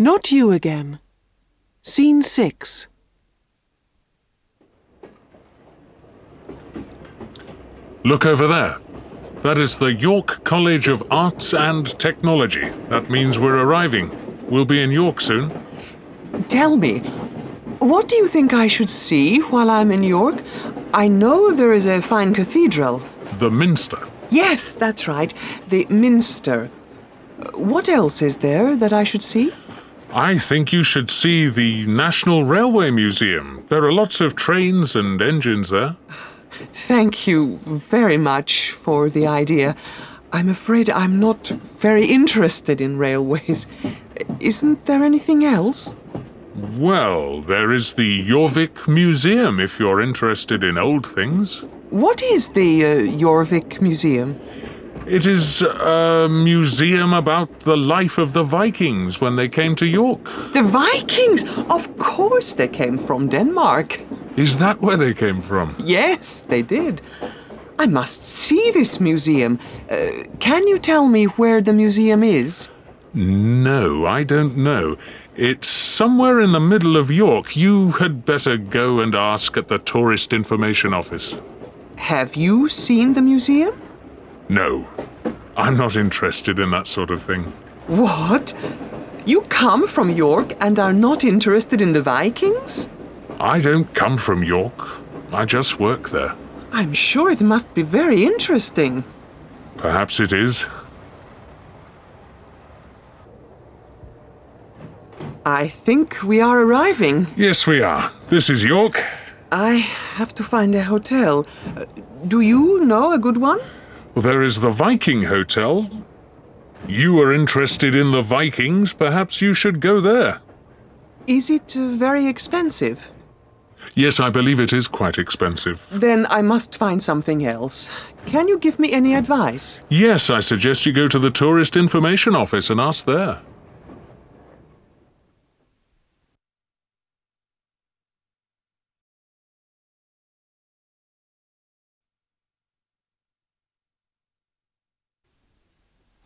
Not you again. Scene 6. Look over there. That is the York College of Arts and Technology. That means we're arriving. We'll be in York soon. Tell me, what do you think I should see while I'm in York? I know there is a fine cathedral. The Minster. Yes, that's right, the Minster. What else is there that I should see? I think you should see the National Railway Museum. There are lots of trains and engines there. Thank you very much for the idea. I'm afraid I'm not very interested in railways. Isn't there anything else? Well, there is the Jorvik Museum if you're interested in old things. What is the uh, Jorvik Museum? It is a museum about the life of the Vikings when they came to York. The Vikings! Of course they came from Denmark. Is that where they came from? Yes, they did. I must see this museum. Uh, can you tell me where the museum is? No, I don't know. It's somewhere in the middle of York. You had better go and ask at the Tourist Information Office. Have you seen the museum? No, I'm not interested in that sort of thing. What? You come from York and are not interested in the Vikings? I don't come from York. I just work there. I'm sure it must be very interesting. Perhaps it is. I think we are arriving. Yes, we are. This is York. I have to find a hotel. Uh, do you know a good one? There is the Viking Hotel. You are interested in the Vikings. Perhaps you should go there. Is it uh, very expensive? Yes, I believe it is quite expensive. Then I must find something else. Can you give me any advice? Yes, I suggest you go to the Tourist Information Office and ask there.